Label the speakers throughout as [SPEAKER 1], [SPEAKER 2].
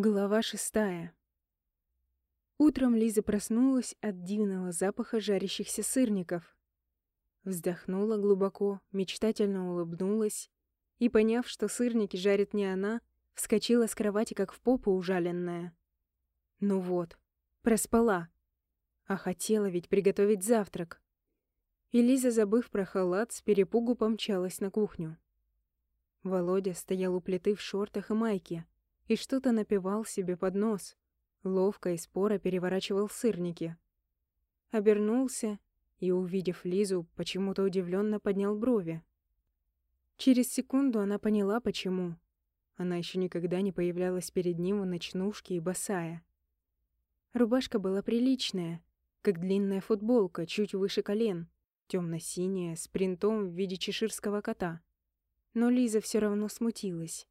[SPEAKER 1] Глава шестая. Утром Лиза проснулась от дивного запаха жарящихся сырников. Вздохнула глубоко, мечтательно улыбнулась и, поняв, что сырники жарит не она, вскочила с кровати, как в попу ужаленная. Ну вот, проспала. А хотела ведь приготовить завтрак. И Лиза, забыв про халат, с перепугу помчалась на кухню. Володя стоял у плиты в шортах и майке — и что-то напевал себе под нос. Ловко и споро переворачивал сырники. Обернулся и, увидев Лизу, почему-то удивленно поднял брови. Через секунду она поняла, почему. Она еще никогда не появлялась перед ним в ночнушке и босая. Рубашка была приличная, как длинная футболка, чуть выше колен, темно синяя с принтом в виде чеширского кота. Но Лиза все равно смутилась.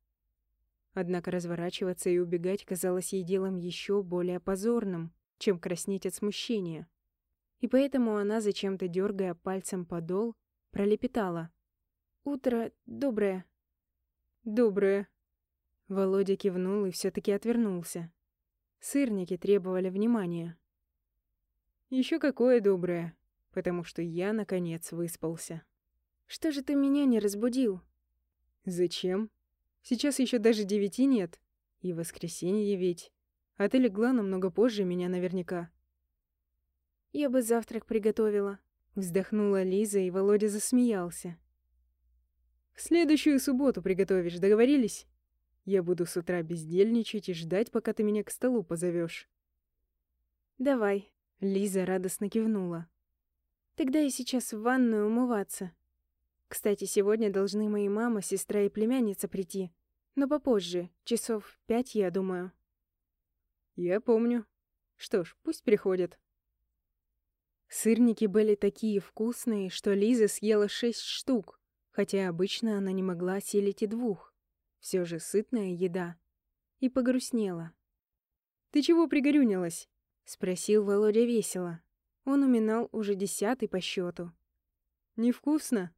[SPEAKER 1] Однако разворачиваться и убегать казалось ей делом еще более позорным, чем краснеть от смущения. И поэтому она, зачем-то дергая пальцем подол, пролепетала. «Утро доброе». «Доброе». Володя кивнул и все таки отвернулся. Сырники требовали внимания. Еще какое доброе, потому что я, наконец, выспался. «Что же ты меня не разбудил?» «Зачем?» Сейчас еще даже девяти нет. И воскресенье ведь. А ты легла намного позже меня наверняка. Я бы завтрак приготовила. Вздохнула Лиза, и Володя засмеялся. В следующую субботу приготовишь, договорились? Я буду с утра бездельничать и ждать, пока ты меня к столу позовешь. Давай. Лиза радостно кивнула. Тогда я сейчас в ванную умываться. Кстати, сегодня должны мои мама, сестра и племянница прийти. Но попозже, часов пять, я думаю. Я помню. Что ж, пусть приходят. Сырники были такие вкусные, что Лиза съела шесть штук, хотя обычно она не могла осилить и двух. Все же сытная еда. И погрустнела. «Ты чего пригорюнилась?» — спросил Володя весело. Он уминал уже десятый по счету. «Невкусно?»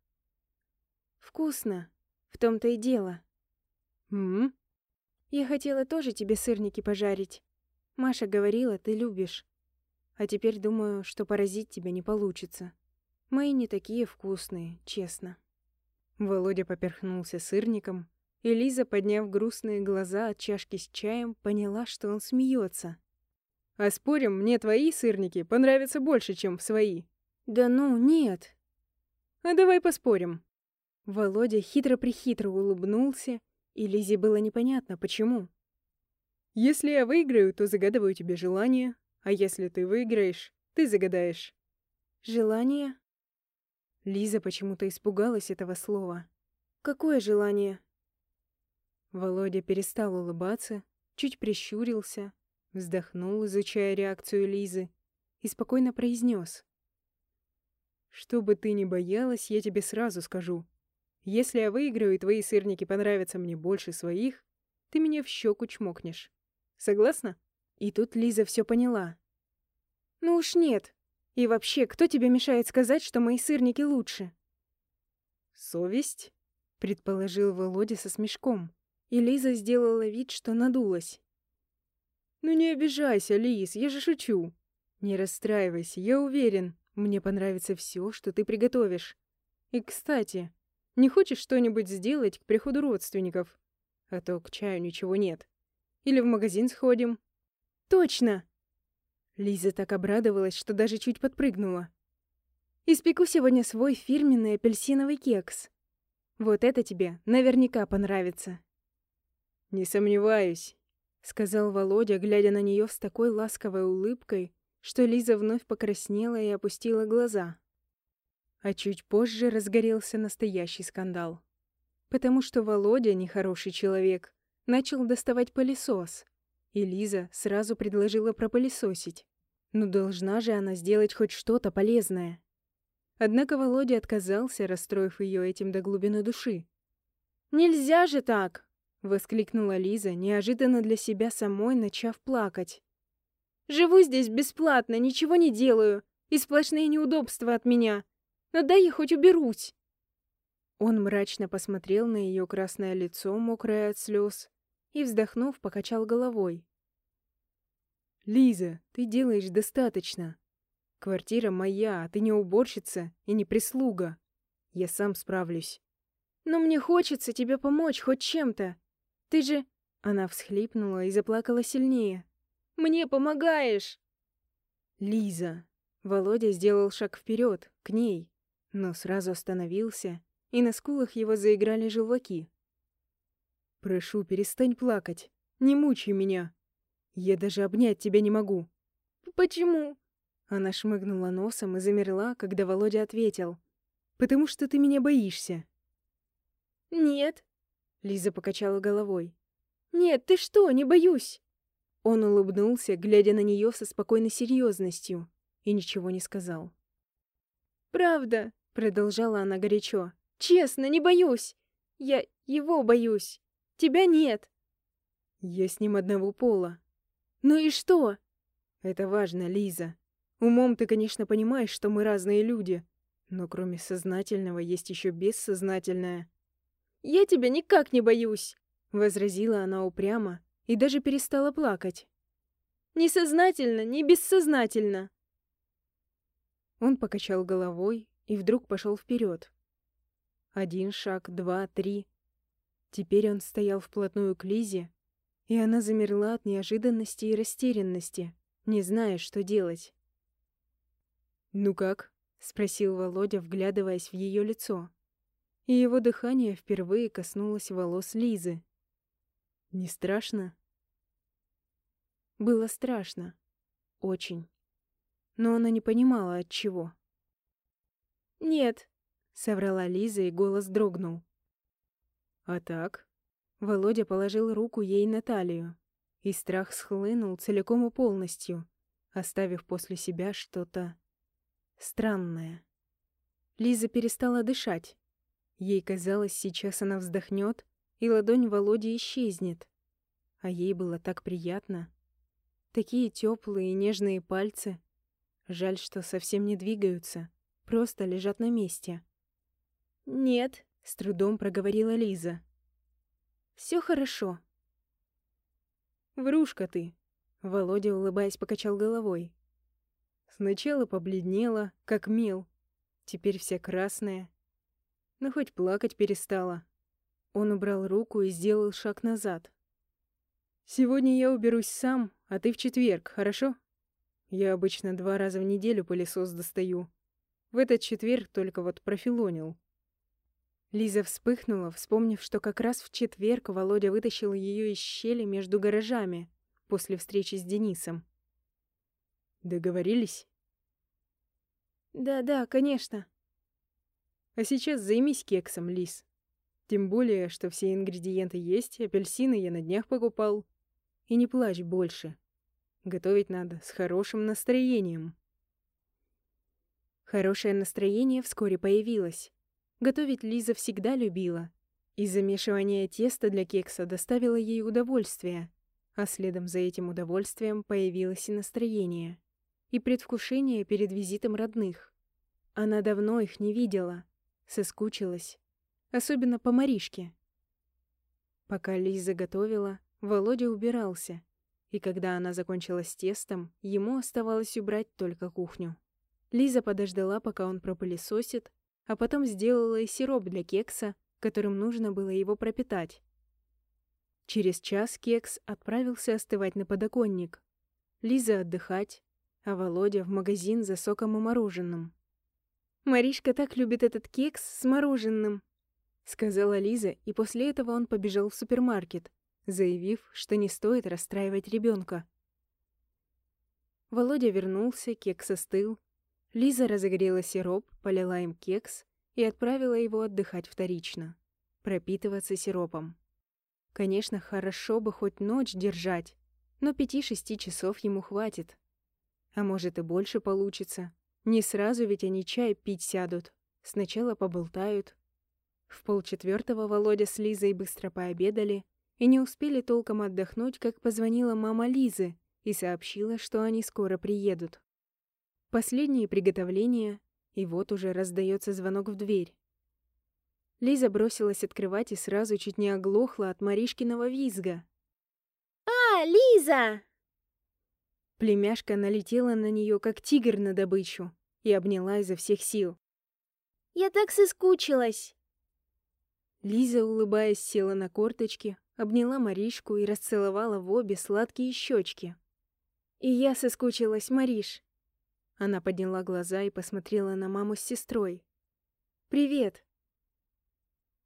[SPEAKER 1] «Вкусно. В том-то и дело». «М?», «Я хотела тоже тебе сырники пожарить. Маша говорила, ты любишь. А теперь думаю, что поразить тебя не получится. Мои не такие вкусные, честно». Володя поперхнулся сырником, и Лиза, подняв грустные глаза от чашки с чаем, поняла, что он смеется. «А спорим, мне твои сырники понравятся больше, чем свои?» «Да ну, нет». «А давай поспорим». Володя хитро-прихитро улыбнулся, и Лизе было непонятно, почему. «Если я выиграю, то загадываю тебе желание, а если ты выиграешь, ты загадаешь». «Желание?» Лиза почему-то испугалась этого слова. «Какое желание?» Володя перестал улыбаться, чуть прищурился, вздохнул, изучая реакцию Лизы, и спокойно произнес: «Что бы ты ни боялась, я тебе сразу скажу. Если я выиграю, и твои сырники понравятся мне больше своих, ты меня в щеку чмокнешь. Согласна? И тут Лиза все поняла. Ну уж нет. И вообще, кто тебе мешает сказать, что мои сырники лучше? Совесть? Предположил Володя со смешком. И Лиза сделала вид, что надулась. «Ну не обижайся, Лиз, я же шучу. Не расстраивайся, я уверен, мне понравится все, что ты приготовишь. И, кстати, не хочешь что-нибудь сделать к приходу родственников? А то к чаю ничего нет. Или в магазин сходим?» «Точно!» Лиза так обрадовалась, что даже чуть подпрыгнула. «Испеку сегодня свой фирменный апельсиновый кекс. Вот это тебе наверняка понравится». «Не сомневаюсь», — сказал Володя, глядя на нее с такой ласковой улыбкой, что Лиза вновь покраснела и опустила глаза. А чуть позже разгорелся настоящий скандал. Потому что Володя, нехороший человек, начал доставать пылесос, и Лиза сразу предложила пропылесосить. Ну должна же она сделать хоть что-то полезное. Однако Володя отказался, расстроив ее этим до глубины души. «Нельзя же так!» — воскликнула Лиза, неожиданно для себя самой начав плакать. «Живу здесь бесплатно, ничего не делаю, и сплошные неудобства от меня. Но дай я хоть уберусь!» Он мрачно посмотрел на ее красное лицо, мокрое от слез, и, вздохнув, покачал головой. «Лиза, ты делаешь достаточно. Квартира моя, а ты не уборщица и не прислуга. Я сам справлюсь». «Но мне хочется тебе помочь хоть чем-то. Ты же...» Она всхлипнула и заплакала сильнее. «Мне помогаешь!» «Лиза!» Володя сделал шаг вперед, к ней, но сразу остановился, и на скулах его заиграли желваки. «Прошу, перестань плакать. Не мучай меня. Я даже обнять тебя не могу». «Почему?» Она шмыгнула носом и замерла, когда Володя ответил. «Потому что ты меня боишься». «Нет», — Лиза покачала головой. «Нет, ты что, не боюсь!» Он улыбнулся, глядя на нее со спокойной серьезностью, и ничего не сказал. «Правда», — продолжала она горячо, — «честно, не боюсь. Я его боюсь. Тебя нет». «Я с ним одного пола». «Ну и что?» «Это важно, Лиза. Умом ты, конечно, понимаешь, что мы разные люди, но кроме сознательного есть еще бессознательное». «Я тебя никак не боюсь», — возразила она упрямо и даже перестала плакать. «Несознательно, не бессознательно». Он покачал головой и вдруг пошел вперед. Один шаг, два, три. Теперь он стоял вплотную к Лизе, и она замерла от неожиданности и растерянности, не зная, что делать. «Ну как?» — спросил Володя, вглядываясь в ее лицо. И его дыхание впервые коснулось волос Лизы. «Не страшно?» Было страшно. Очень. Но она не понимала, от чего. «Нет», — соврала Лиза, и голос дрогнул. «А так?» Володя положил руку ей на талию, и страх схлынул целиком и полностью, оставив после себя что-то странное. Лиза перестала дышать. Ей казалось, сейчас она вздохнет, и ладонь Володи исчезнет. А ей было так приятно. Такие теплые и нежные пальцы. Жаль, что совсем не двигаются, просто лежат на месте. «Нет», — с трудом проговорила Лиза. Все хорошо». «Врушка ты», — Володя, улыбаясь, покачал головой. Сначала побледнела, как мел, теперь вся красная. Но хоть плакать перестала. Он убрал руку и сделал шаг назад. «Сегодня я уберусь сам, а ты в четверг, хорошо? Я обычно два раза в неделю пылесос достаю. В этот четверг только вот профилонил». Лиза вспыхнула, вспомнив, что как раз в четверг Володя вытащил ее из щели между гаражами после встречи с Денисом. Договорились? Да-да, конечно. А сейчас займись кексом, Лиз. Тем более, что все ингредиенты есть, апельсины я на днях покупал. И не плачь больше. Готовить надо с хорошим настроением. Хорошее настроение вскоре появилось. Готовить Лиза всегда любила, и замешивание теста для кекса доставило ей удовольствие, а следом за этим удовольствием появилось и настроение и предвкушение перед визитом родных. Она давно их не видела, соскучилась, особенно по Маришке. Пока Лиза готовила, Володя убирался, и когда она закончила с тестом, ему оставалось убрать только кухню. Лиза подождала, пока он пропылесосит, а потом сделала и сироп для кекса, которым нужно было его пропитать. Через час кекс отправился остывать на подоконник. Лиза отдыхать, а Володя в магазин за соком и мороженым. «Маришка так любит этот кекс с мороженым», — сказала Лиза, и после этого он побежал в супермаркет, заявив, что не стоит расстраивать ребенка. Володя вернулся, кекс остыл. Лиза разогрела сироп, полила им кекс и отправила его отдыхать вторично, пропитываться сиропом. Конечно, хорошо бы хоть ночь держать, но пяти-шести часов ему хватит. А может и больше получится. Не сразу ведь они чай пить сядут. Сначала поболтают. В полчетвертого Володя с Лизой быстро пообедали и не успели толком отдохнуть, как позвонила мама Лизы и сообщила, что они скоро приедут. Последние приготовления, и вот уже раздается звонок в дверь. Лиза бросилась открывать и сразу чуть не оглохла от Маришкиного визга.
[SPEAKER 2] Лиза! Лиза!»
[SPEAKER 1] Племяшка налетела на нее, как тигр на добычу, и обняла изо всех сил.
[SPEAKER 2] «Я так соскучилась!»
[SPEAKER 1] Лиза, улыбаясь, села на корточки, обняла Маришку и расцеловала в обе сладкие щечки. «И я соскучилась, Мариш!» Она подняла глаза и посмотрела на маму с сестрой. «Привет!»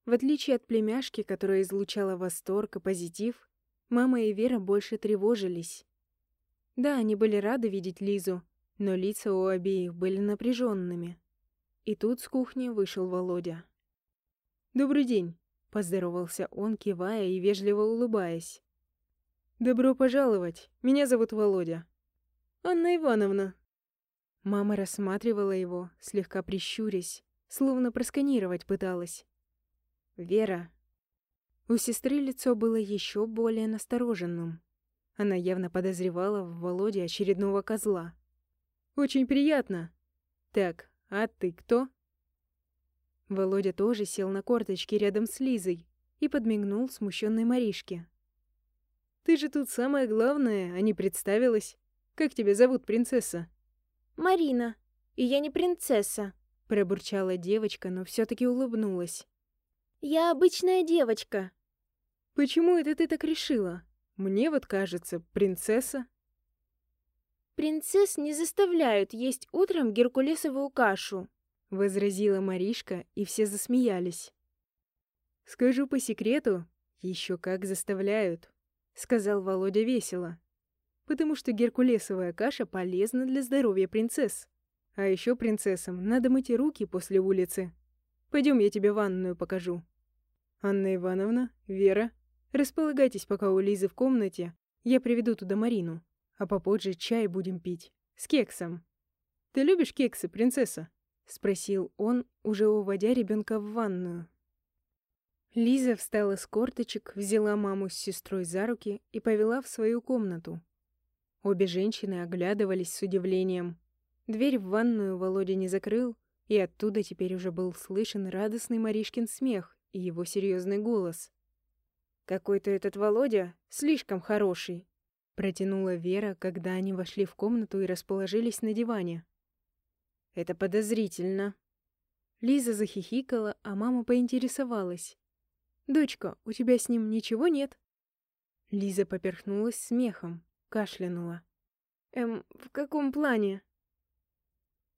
[SPEAKER 1] В отличие от племяшки, которая излучала восторг и позитив, мама и Вера больше тревожились. Да, они были рады видеть Лизу, но лица у обеих были напряженными. И тут с кухни вышел Володя. «Добрый день», — поздоровался он, кивая и вежливо улыбаясь. «Добро пожаловать. Меня зовут Володя». «Анна Ивановна». Мама рассматривала его, слегка прищурясь, словно просканировать пыталась. «Вера». У сестры лицо было еще более настороженным. Она явно подозревала в Володе очередного козла. «Очень приятно. Так, а ты кто?» Володя тоже сел на корточки рядом с Лизой и подмигнул смущенной Маришке. «Ты же тут самое главное, а не представилась. Как тебя зовут, принцесса?»
[SPEAKER 2] «Марина. И я не принцесса», —
[SPEAKER 1] пробурчала девочка, но все таки улыбнулась.
[SPEAKER 2] «Я обычная девочка».
[SPEAKER 1] «Почему это ты так решила?» Мне вот кажется, принцесса.
[SPEAKER 2] Принцесс не заставляют есть утром геркулесовую кашу,
[SPEAKER 1] возразила Маришка, и все засмеялись. Скажу по секрету, еще как заставляют, сказал Володя весело. Потому что геркулесовая каша полезна для здоровья принцесс. А еще принцессам надо мыть руки после улицы. Пойдем, я тебе ванную покажу. Анна Ивановна, Вера, Располагайтесь пока у Лизы в комнате, я приведу туда Марину, а попозже чай будем пить. С кексом. Ты любишь кексы, принцесса? Спросил он, уже уводя ребенка в ванную. Лиза встала с корточек, взяла маму с сестрой за руки и повела в свою комнату. Обе женщины оглядывались с удивлением. Дверь в ванную Володя не закрыл, и оттуда теперь уже был слышен радостный Маришкин смех и его серьезный голос. «Какой-то этот Володя слишком хороший», — протянула Вера, когда они вошли в комнату и расположились на диване. «Это подозрительно». Лиза захихикала, а мама поинтересовалась. «Дочка, у тебя с ним ничего нет?» Лиза поперхнулась смехом, кашлянула. «Эм, в каком плане?»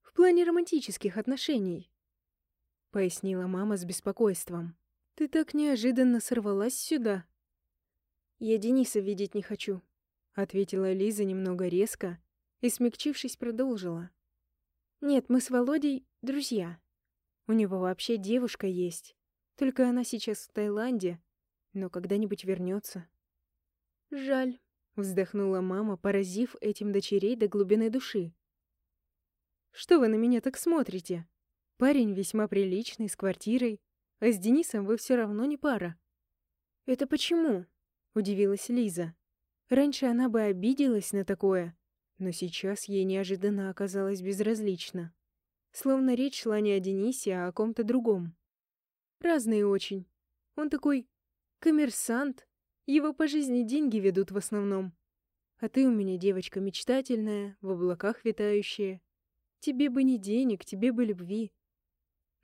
[SPEAKER 1] «В плане романтических отношений», — пояснила мама с беспокойством. Ты так неожиданно сорвалась сюда. Я Дениса видеть не хочу, ответила Лиза немного резко и, смягчившись, продолжила. Нет, мы с Володей друзья. У него вообще девушка есть. Только она сейчас в Таиланде, но когда-нибудь вернется. Жаль, вздохнула мама, поразив этим дочерей до глубины души. Что вы на меня так смотрите? Парень весьма приличный, с квартирой, а с Денисом вы все равно не пара». «Это почему?» — удивилась Лиза. Раньше она бы обиделась на такое, но сейчас ей неожиданно оказалось безразлично. Словно речь шла не о Денисе, а о ком-то другом. Разные очень. Он такой коммерсант, его по жизни деньги ведут в основном. А ты у меня девочка мечтательная, в облаках витающая. Тебе бы не денег, тебе бы любви.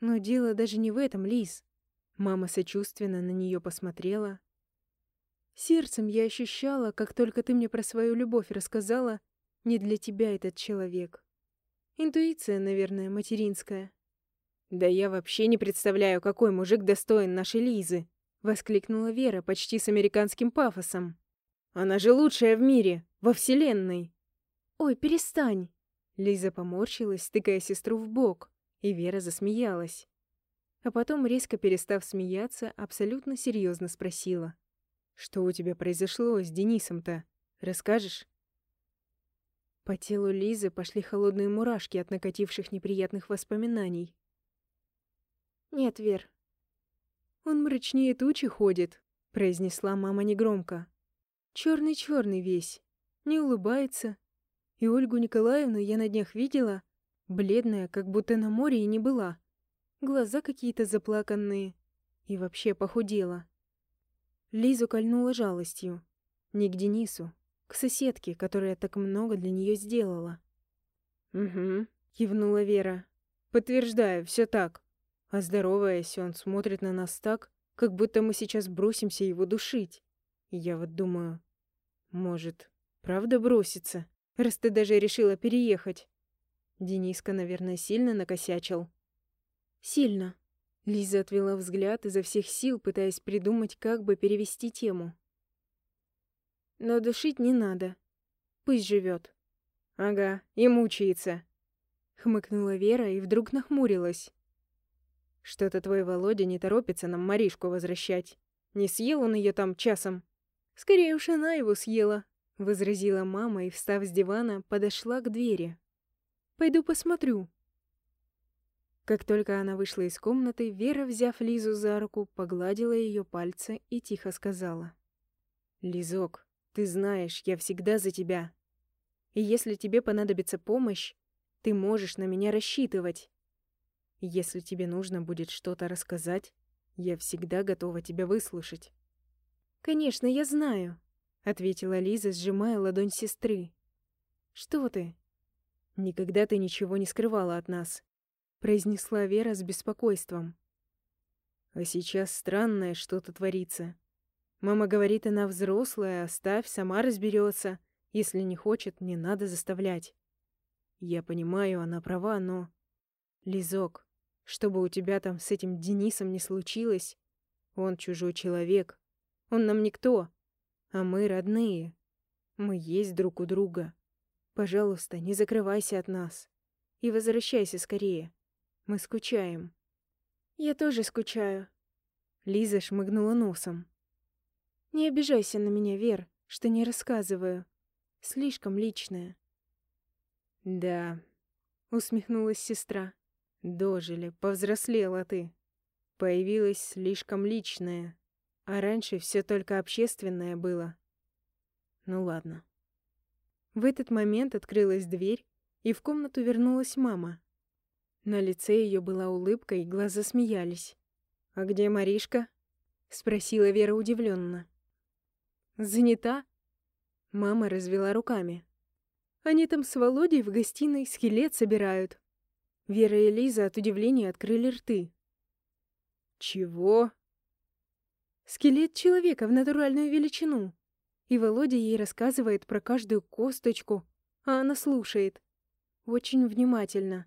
[SPEAKER 1] Но дело даже не в этом, Лиз. Мама сочувственно на нее посмотрела. Сердцем я ощущала, как только ты мне про свою любовь рассказала, не для тебя этот человек. Интуиция, наверное, материнская. Да я вообще не представляю, какой мужик достоин нашей Лизы, воскликнула Вера почти с американским пафосом. Она же лучшая в мире, во вселенной. Ой, перестань. Лиза поморщилась, тыкая сестру в бок и Вера засмеялась. А потом, резко перестав смеяться, абсолютно серьезно спросила. «Что у тебя произошло с Денисом-то? Расскажешь?» По телу Лизы пошли холодные мурашки от накативших неприятных воспоминаний. «Нет, Вер. Он мрачнее тучи ходит», — произнесла мама негромко. черный черный весь, не улыбается. И Ольгу Николаевну я на днях видела, Бледная, как будто на море и не была. Глаза какие-то заплаканные. И вообще похудела. Лизу кольнула жалостью. Не к Денису, к соседке, которая так много для нее сделала. «Угу», — кивнула Вера. «Подтверждаю, все так. А здороваясь, он смотрит на нас так, как будто мы сейчас бросимся его душить. И я вот думаю, может, правда броситься, раз ты даже решила переехать?» Дениска, наверное, сильно накосячил.
[SPEAKER 2] «Сильно».
[SPEAKER 1] Лиза отвела взгляд изо всех сил, пытаясь придумать, как бы перевести тему.
[SPEAKER 2] «Но душить не надо. Пусть живет.
[SPEAKER 1] «Ага, и мучается», — хмыкнула Вера и вдруг нахмурилась. «Что-то твой Володя не торопится нам Маришку возвращать. Не съел он ее там часом?» «Скорее уж она его съела», — возразила мама и, встав с дивана, подошла к двери. «Пойду посмотрю». Как только она вышла из комнаты, Вера, взяв Лизу за руку, погладила ее пальцы и тихо сказала. «Лизок, ты знаешь, я всегда за тебя. И если тебе понадобится помощь, ты можешь на меня рассчитывать. Если тебе нужно будет что-то рассказать, я всегда готова тебя выслушать».
[SPEAKER 2] «Конечно, я знаю», —
[SPEAKER 1] ответила Лиза, сжимая ладонь сестры. «Что ты? Никогда ты ничего не скрывала от нас произнесла Вера с беспокойством. А сейчас странное что-то творится. Мама говорит, она взрослая, оставь, сама разберется. Если не хочет, не надо заставлять. Я понимаю, она права, но... Лизок, чтобы у тебя там с этим Денисом не случилось, он чужой человек. Он нам никто, а мы родные. Мы есть друг у друга. Пожалуйста, не закрывайся от нас. И возвращайся скорее. Мы скучаем.
[SPEAKER 2] Я тоже скучаю.
[SPEAKER 1] Лиза шмыгнула носом.
[SPEAKER 2] Не обижайся на меня, Вер, что не рассказываю. Слишком личное.
[SPEAKER 1] Да, усмехнулась сестра. Дожили, повзрослела ты. Появилось слишком личное. А раньше все только общественное было. Ну ладно. В этот момент открылась дверь, и в комнату вернулась мама. На лице ее была улыбка, и глаза смеялись. «А где Маришка?» — спросила Вера удивленно. «Занята?» Мама развела руками. «Они там с Володей в гостиной скелет собирают». Вера и Лиза от удивления открыли рты. «Чего?» «Скелет человека в натуральную величину». И Володя ей рассказывает про каждую косточку, а она слушает. Очень внимательно.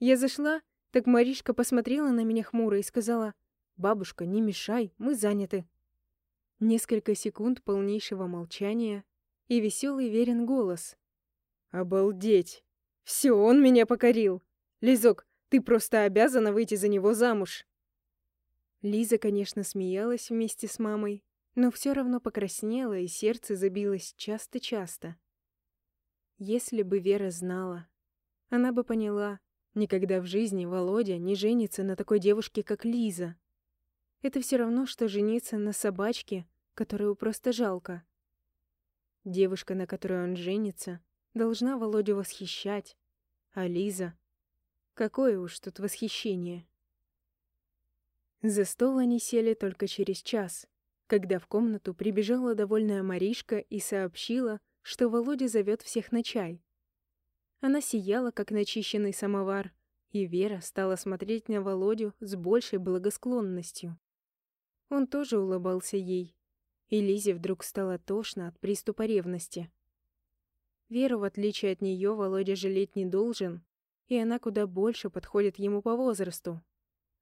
[SPEAKER 1] Я зашла, так Маришка посмотрела на меня хмуро и сказала, «Бабушка, не мешай, мы заняты». Несколько секунд полнейшего молчания и веселый верен голос. «Обалдеть! Все, он меня покорил! Лизок, ты просто обязана выйти за него замуж!» Лиза, конечно, смеялась вместе с мамой, но все равно покраснела, и сердце забилось часто-часто. Если бы Вера знала, она бы поняла, Никогда в жизни Володя не женится на такой девушке, как Лиза. Это все равно, что жениться на собачке, которую просто жалко. Девушка, на которой он женится, должна Володю восхищать. А Лиза... Какое уж тут восхищение. За стол они сели только через час, когда в комнату прибежала довольная Маришка и сообщила, что Володя зовет всех на чай. Она сияла, как начищенный самовар, и Вера стала смотреть на Володю с большей благосклонностью. Он тоже улыбался ей, и Лизе вдруг стало тошно от приступа ревности. Веру, в отличие от нее, Володя жалеть не должен, и она куда больше подходит ему по возрасту.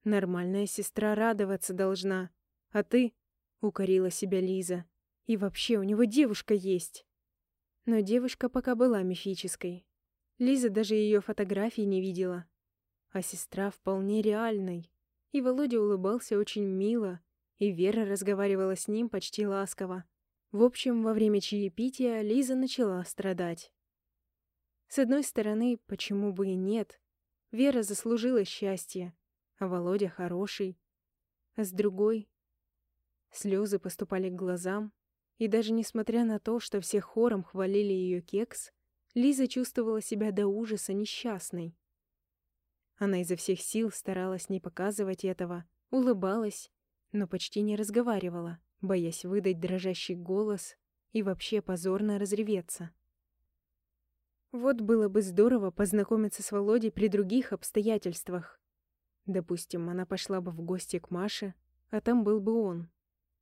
[SPEAKER 1] Нормальная сестра радоваться должна, а ты, — укорила себя Лиза, — и вообще у него девушка есть. Но девушка пока была мифической, Лиза даже ее фотографий не видела. А сестра вполне реальной. И Володя улыбался очень мило, и Вера разговаривала с ним почти ласково. В общем, во время чаепития Лиза начала страдать. С одной стороны, почему бы и нет? Вера заслужила счастье, а Володя хороший. А с другой... Слезы поступали к глазам, и даже несмотря на то, что все хором хвалили ее кекс, Лиза чувствовала себя до ужаса несчастной. Она изо всех сил старалась не показывать этого, улыбалась, но почти не разговаривала, боясь выдать дрожащий голос и вообще позорно разреветься. Вот было бы здорово познакомиться с Володей при других обстоятельствах. Допустим, она пошла бы в гости к Маше, а там был бы он.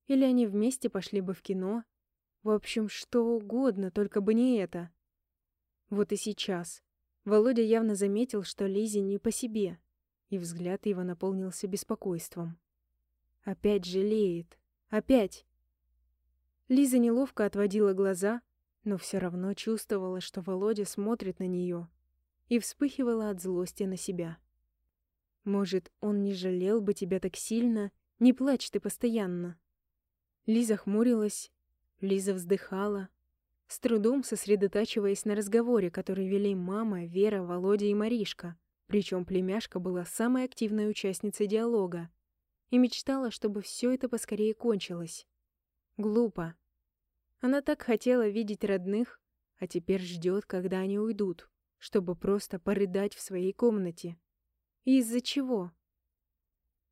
[SPEAKER 1] Или они вместе пошли бы в кино. В общем, что угодно, только бы не это. Вот и сейчас. Володя явно заметил, что Лизе не по себе, и взгляд его наполнился беспокойством. Опять жалеет. Опять. Лиза неловко отводила глаза, но все равно чувствовала, что Володя смотрит на нее, и вспыхивала от злости на себя. Может, он не жалел бы тебя так сильно, не плачь ты постоянно. Лиза хмурилась, Лиза вздыхала, с трудом сосредотачиваясь на разговоре, который вели мама, Вера, Володя и Маришка, причем племяшка была самой активной участницей диалога и мечтала, чтобы все это поскорее кончилось. Глупо. Она так хотела видеть родных, а теперь ждет, когда они уйдут, чтобы просто порыдать в своей комнате. И из-за чего?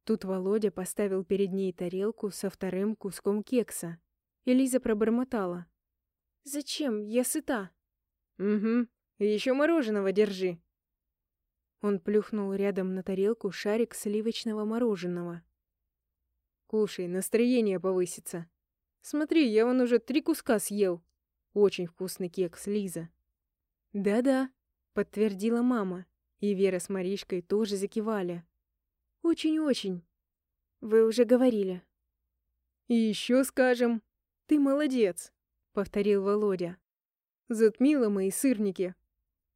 [SPEAKER 1] Тут Володя поставил перед ней тарелку со вторым куском кекса, и Лиза пробормотала. «Зачем? Я сыта». «Угу. Еще мороженого держи». Он плюхнул рядом на тарелку шарик сливочного мороженого. «Кушай, настроение повысится». Смотри, я вон уже три куска съел. Очень вкусный кекс, Лиза. Да-да, подтвердила мама, и Вера с Маришкой тоже закивали. Очень-очень. Вы уже говорили. И еще скажем, ты молодец, повторил Володя. Затмила мои сырники.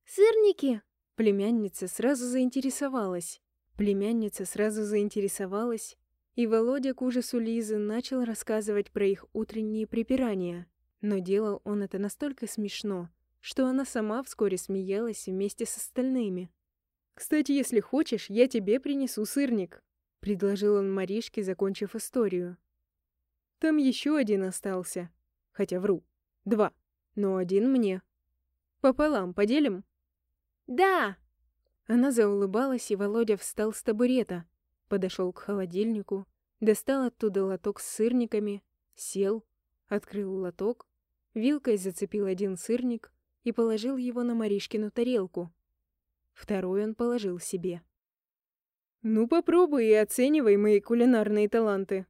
[SPEAKER 1] Сырники? Племянница сразу заинтересовалась. Племянница сразу заинтересовалась и Володя к ужасу Лизы начал рассказывать про их утренние припирания. Но делал он это настолько смешно, что она сама вскоре смеялась вместе с остальными. «Кстати, если хочешь, я тебе принесу сырник», — предложил он Маришке, закончив историю. «Там еще один остался. Хотя вру. Два. Но один мне. Пополам поделим?» «Да!» Она заулыбалась, и Володя встал с табурета, подошел к холодильнику, достал оттуда лоток с сырниками, сел, открыл лоток, вилкой зацепил один сырник и положил его на Маришкину тарелку. Второй он положил себе. «Ну, попробуй и оценивай мои кулинарные таланты».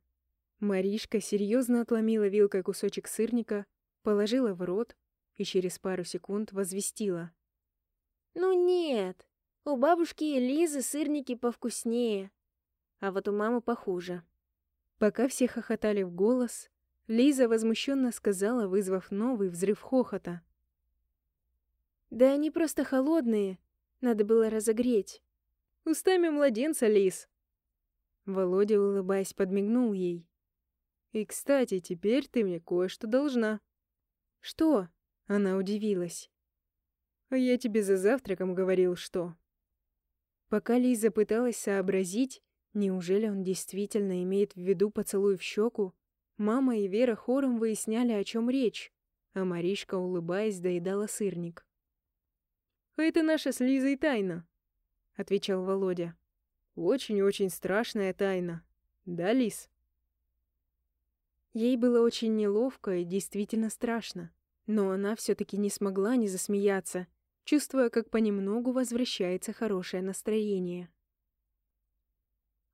[SPEAKER 1] Маришка серьезно отломила вилкой кусочек сырника, положила в рот и через пару секунд возвестила.
[SPEAKER 2] «Ну нет, у бабушки Лизы сырники повкуснее а вот у мамы похуже.
[SPEAKER 1] Пока все хохотали в голос, Лиза возмущенно сказала, вызвав новый взрыв хохота.
[SPEAKER 2] «Да они просто холодные, надо было разогреть».
[SPEAKER 1] «Устами младенца, Лиз!» Володя, улыбаясь, подмигнул ей. «И, кстати, теперь ты мне кое-что должна».
[SPEAKER 2] «Что?»
[SPEAKER 1] — она удивилась. «А я тебе за завтраком говорил, что...» Пока Лиза пыталась сообразить, Неужели он действительно имеет в виду поцелуй в щеку? Мама и Вера хором выясняли, о чем речь, а Маришка, улыбаясь, доедала сырник. «Это наша с Лизой тайна», — отвечал Володя. «Очень-очень страшная тайна. Да, Лиз?» Ей было очень неловко и действительно страшно, но она все-таки не смогла не засмеяться, чувствуя, как понемногу возвращается хорошее настроение.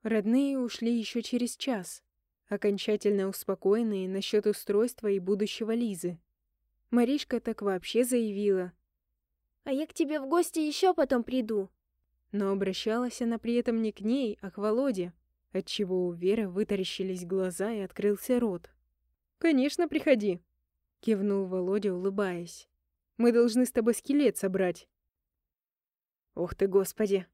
[SPEAKER 1] Родные ушли еще через час, окончательно успокоенные насчет устройства и будущего Лизы. Маришка так вообще заявила.
[SPEAKER 2] «А я к тебе в гости еще потом приду».
[SPEAKER 1] Но обращалась она при этом не к ней, а к Володе, отчего у Веры вытаращились глаза и открылся рот. «Конечно, приходи», — кивнул Володя, улыбаясь. «Мы должны с тобой скелет собрать». «Ух ты, господи!»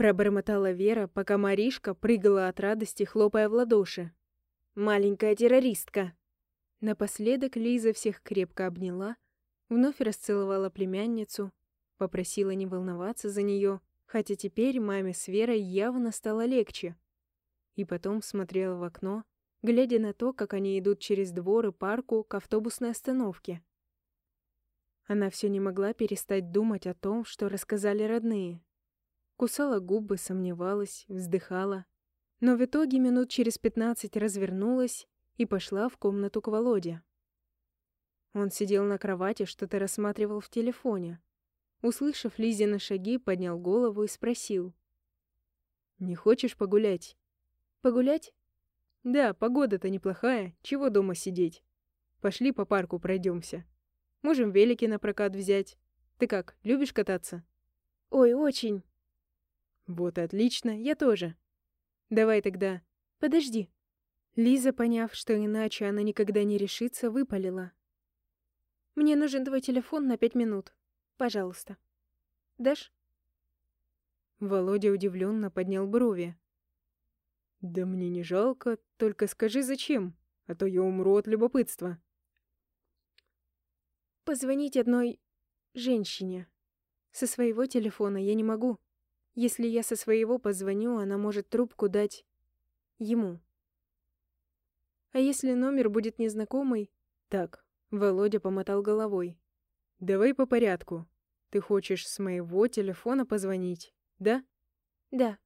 [SPEAKER 1] Пробормотала Вера, пока Маришка прыгала от радости, хлопая в ладоши. «Маленькая террористка!» Напоследок Лиза всех крепко обняла, вновь расцеловала племянницу, попросила не волноваться за нее, хотя теперь маме с Верой явно стало легче. И потом смотрела в окно, глядя на то, как они идут через двор и парку к автобусной остановке. Она все не могла перестать думать о том, что рассказали родные. Кусала губы, сомневалась, вздыхала. Но в итоге минут через пятнадцать развернулась и пошла в комнату к Володе. Он сидел на кровати, что-то рассматривал в телефоне. Услышав Лизины шаги, поднял голову и спросил. «Не хочешь погулять?»
[SPEAKER 2] «Погулять?»
[SPEAKER 1] «Да, погода-то неплохая, чего дома сидеть? Пошли по парку пройдемся. Можем велики на прокат взять. Ты как, любишь кататься?»
[SPEAKER 2] «Ой, очень!»
[SPEAKER 1] «Вот отлично, я тоже. Давай тогда...»
[SPEAKER 2] «Подожди!»
[SPEAKER 1] Лиза, поняв, что иначе она никогда не решится, выпалила.
[SPEAKER 2] «Мне нужен твой телефон на пять минут. Пожалуйста. Дашь?»
[SPEAKER 1] Володя удивленно поднял брови. «Да мне не жалко, только скажи, зачем, а то я умру от любопытства».
[SPEAKER 2] «Позвонить одной женщине. Со своего телефона я не могу. Если я со своего позвоню, она может трубку дать ему. А если номер будет незнакомый?
[SPEAKER 1] Так, Володя помотал головой. Давай по порядку. Ты хочешь с моего телефона позвонить, да?
[SPEAKER 2] Да.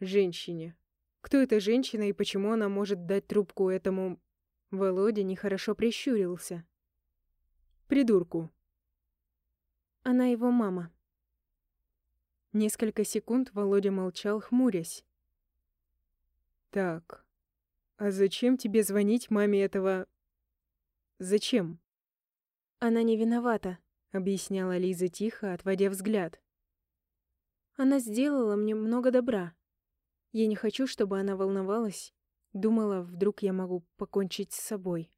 [SPEAKER 1] Женщине. Кто эта женщина и почему она может дать трубку этому... Володя нехорошо прищурился. Придурку.
[SPEAKER 2] Она его мама.
[SPEAKER 1] Несколько секунд Володя молчал, хмурясь. «Так, а зачем тебе звонить маме этого... Зачем?»
[SPEAKER 2] «Она не виновата», —
[SPEAKER 1] объясняла Лиза тихо, отводя взгляд.
[SPEAKER 2] «Она сделала мне много добра. Я не хочу, чтобы она волновалась, думала, вдруг я могу покончить с собой».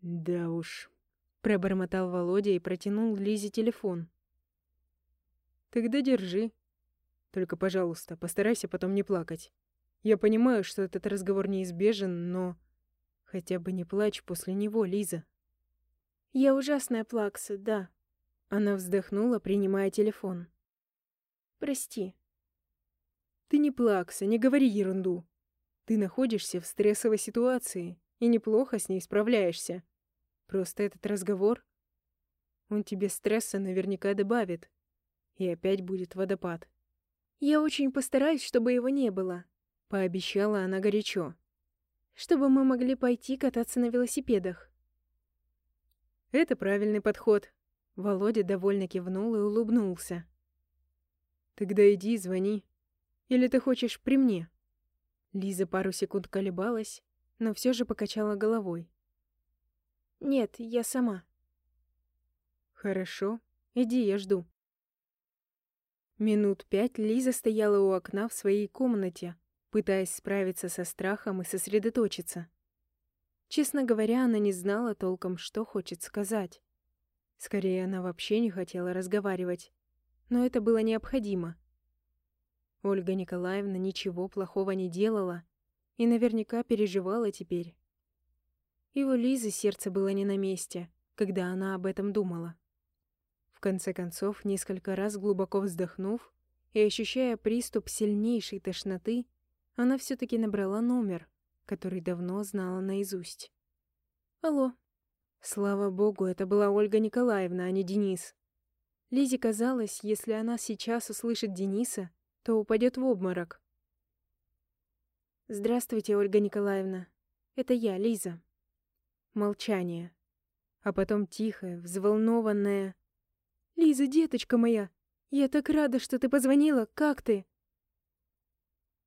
[SPEAKER 1] «Да уж», — пробормотал Володя и протянул Лизе телефон. Тогда держи. Только, пожалуйста, постарайся потом не плакать. Я понимаю, что этот разговор неизбежен, но... Хотя бы не плачь после него, Лиза.
[SPEAKER 2] Я ужасная плакса, да.
[SPEAKER 1] Она вздохнула, принимая телефон.
[SPEAKER 2] Прости.
[SPEAKER 1] Ты не плакса, не говори ерунду. Ты находишься в стрессовой ситуации и неплохо с ней справляешься. Просто этот разговор, он тебе стресса наверняка добавит. И опять будет водопад.
[SPEAKER 2] «Я очень постараюсь, чтобы его не было», —
[SPEAKER 1] пообещала она горячо.
[SPEAKER 2] «Чтобы мы могли пойти кататься на велосипедах».
[SPEAKER 1] «Это правильный подход», — Володя довольно кивнул и улыбнулся. «Тогда иди, звони. Или ты хочешь при мне?» Лиза пару секунд колебалась, но все же покачала головой.
[SPEAKER 2] «Нет, я сама».
[SPEAKER 1] «Хорошо, иди, я жду». Минут пять Лиза стояла у окна в своей комнате, пытаясь справиться со страхом и сосредоточиться. Честно говоря, она не знала толком, что хочет сказать. Скорее, она вообще не хотела разговаривать. Но это было необходимо. Ольга Николаевна ничего плохого не делала и наверняка переживала теперь. И у Лизы сердце было не на месте, когда она об этом думала. В конце концов, несколько раз глубоко вздохнув и ощущая приступ сильнейшей тошноты, она все таки набрала номер, который давно знала наизусть.
[SPEAKER 2] «Алло».
[SPEAKER 1] Слава богу, это была Ольга Николаевна, а не Денис. Лизе казалось, если она сейчас услышит Дениса, то упадет в обморок.
[SPEAKER 2] «Здравствуйте, Ольга Николаевна. Это я, Лиза».
[SPEAKER 1] Молчание. А потом тихое, взволнованное
[SPEAKER 2] «Лиза, деточка моя, я так рада, что ты позвонила. Как ты?»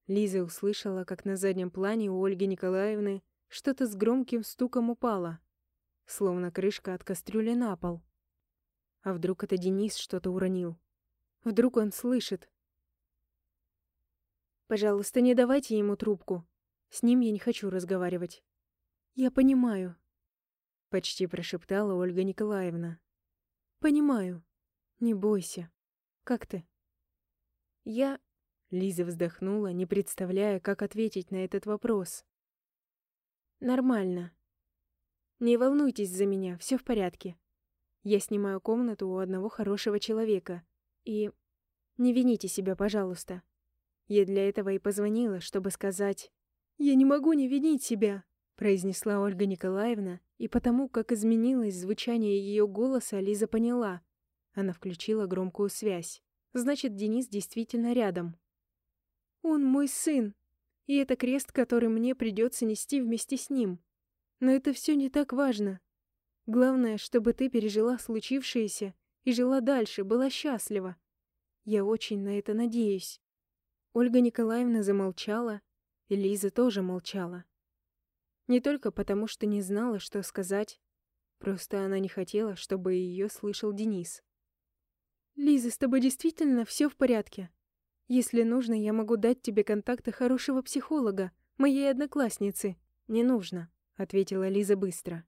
[SPEAKER 1] Лиза услышала, как на заднем плане у Ольги Николаевны что-то с громким стуком упало, словно крышка от кастрюли на пол. А вдруг это Денис что-то уронил? Вдруг он слышит?
[SPEAKER 2] «Пожалуйста, не давайте ему трубку. С ним я не хочу разговаривать». «Я понимаю», —
[SPEAKER 1] почти прошептала Ольга Николаевна.
[SPEAKER 2] «Понимаю.
[SPEAKER 1] Не бойся. Как ты?
[SPEAKER 2] Я...
[SPEAKER 1] Лиза вздохнула, не представляя, как ответить на этот вопрос.
[SPEAKER 2] Нормально. Не волнуйтесь за меня, все в порядке. Я снимаю комнату у одного хорошего человека. И не вините себя, пожалуйста. Я для этого и позвонила, чтобы сказать... «Я не могу не винить себя», — произнесла Ольга Николаевна, и потому, как изменилось звучание ее голоса, Лиза поняла — она включила громкую связь. Значит, Денис действительно рядом. Он мой сын, и это крест, который мне придется нести вместе с ним. Но это все не так важно. Главное, чтобы ты пережила случившееся и жила дальше, была счастлива. Я очень на это надеюсь». Ольга Николаевна замолчала, и Лиза тоже молчала. Не только потому, что не знала, что сказать, просто она не хотела, чтобы ее слышал Денис. «Лиза, с тобой действительно все в порядке? Если нужно, я могу дать тебе контакты хорошего психолога, моей одноклассницы». «Не нужно», — ответила Лиза быстро.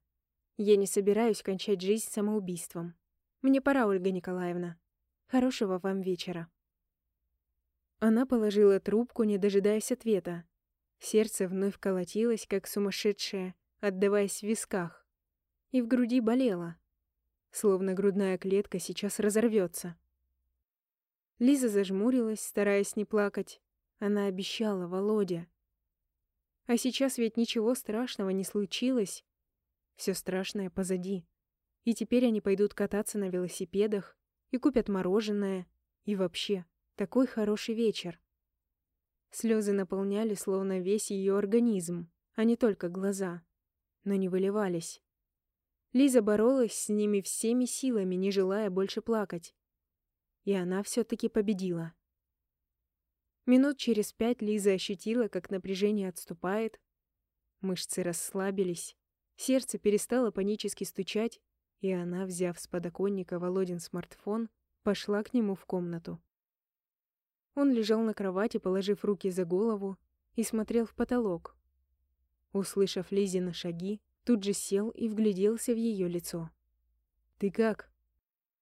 [SPEAKER 2] «Я не собираюсь кончать жизнь самоубийством. Мне пора, Ольга Николаевна. Хорошего вам вечера». Она положила трубку, не дожидаясь ответа. Сердце вновь колотилось, как сумасшедшее, отдаваясь в висках. И в груди болело, словно грудная клетка сейчас разорвется. Лиза зажмурилась, стараясь не плакать. Она обещала Володя. А сейчас ведь ничего страшного не случилось. Все страшное позади. И теперь они пойдут кататься на велосипедах и купят мороженое. И вообще, такой хороший вечер. Слезы наполняли словно весь ее организм, а не только глаза, но не выливались. Лиза боролась с ними всеми силами, не желая больше плакать. И она все-таки победила. Минут через пять Лиза ощутила, как напряжение отступает. Мышцы расслабились, сердце перестало панически стучать, и она, взяв с подоконника Володин смартфон, пошла к нему в комнату. Он лежал на кровати, положив руки за голову, и смотрел в потолок. Услышав Лизины шаги, тут же сел и вгляделся в ее лицо. «Ты как?»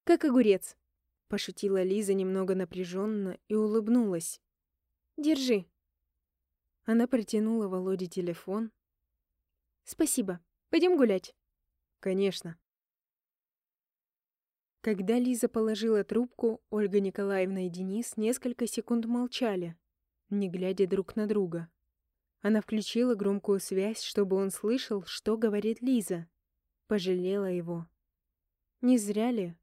[SPEAKER 2] «Как огурец», — пошутила Лиза немного напряженно и улыбнулась. «Держи». Она протянула Володе телефон. «Спасибо. Пойдем гулять». «Конечно». Когда Лиза положила трубку, Ольга Николаевна и Денис несколько секунд молчали, не глядя друг на друга. Она включила громкую связь, чтобы он слышал, что говорит Лиза. Пожалела его. Не зря ли?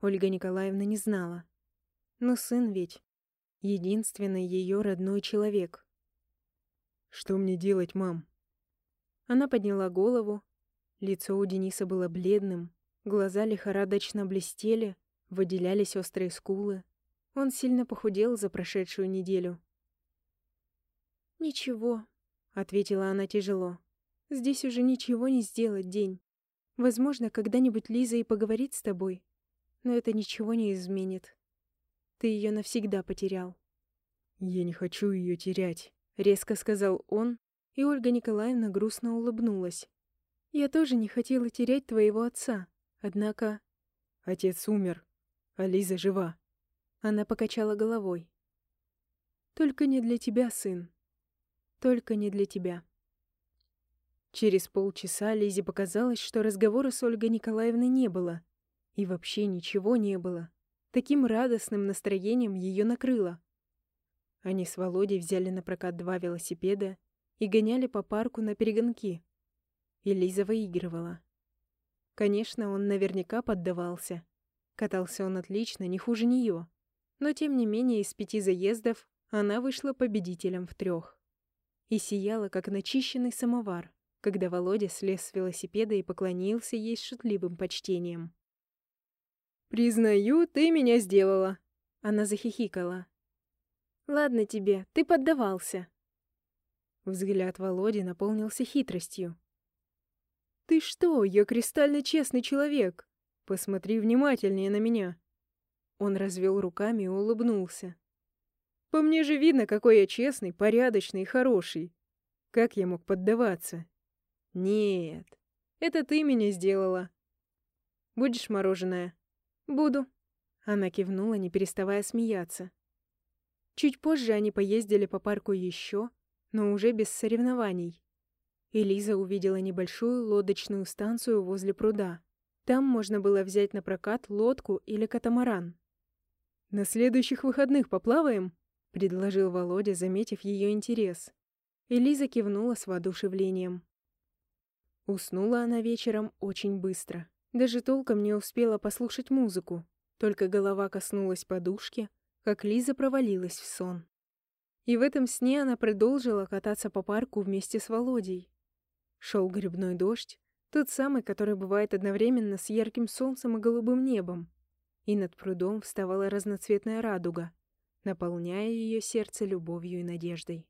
[SPEAKER 2] Ольга Николаевна не знала. Но сын ведь единственный ее родной человек. «Что мне делать, мам?» Она подняла голову. Лицо у Дениса было бледным, Глаза лихорадочно блестели, выделялись острые скулы. Он сильно похудел за прошедшую неделю. «Ничего», — ответила она тяжело. «Здесь уже ничего не сделать, день. Возможно, когда-нибудь Лиза и поговорит с тобой, но это ничего не изменит. Ты ее навсегда потерял». «Я не хочу ее терять», — резко сказал он, и Ольга Николаевна грустно улыбнулась. «Я тоже не хотела терять твоего отца», Однако отец умер, а Лиза жива. Она покачала головой. Только не для тебя, сын. Только не для тебя. Через полчаса Лизе показалось, что разговора с Ольгой Николаевной не было. И вообще ничего не было. Таким радостным настроением ее накрыло. Они с Володей взяли на прокат два велосипеда и гоняли по парку на перегонки. И Лиза выигрывала. Конечно, он наверняка поддавался. Катался он отлично, не хуже нее. Но тем не менее из пяти заездов она вышла победителем в трех. И сияла, как начищенный самовар, когда Володя слез с велосипеда и поклонился ей с шутливым почтением. «Признаю, ты меня сделала!» Она захихикала. «Ладно тебе, ты поддавался!» Взгляд Володи наполнился хитростью. «Ты что? Я кристально честный человек. Посмотри внимательнее на меня». Он развел руками и улыбнулся. «По мне же видно, какой я честный, порядочный и хороший. Как я мог поддаваться?» «Нет, это ты меня сделала. Будешь мороженое?» «Буду». Она кивнула, не переставая смеяться. Чуть позже они поездили по парку еще, но уже без соревнований. Элиза увидела небольшую лодочную станцию возле пруда. Там можно было взять на прокат лодку или катамаран. «На следующих выходных поплаваем?» — предложил Володя, заметив ее интерес. Элиза кивнула с воодушевлением. Уснула она вечером очень быстро. Даже толком не успела послушать музыку. Только голова коснулась подушки, как Лиза провалилась в сон. И в этом сне она продолжила кататься по парку вместе с Володей. Шел грибной дождь,
[SPEAKER 1] Тот самый, который бывает одновременно с ярким солнцем и голубым небом. И над прудом вставала разноцветная радуга, наполняя ее сердце любовью и надеждой.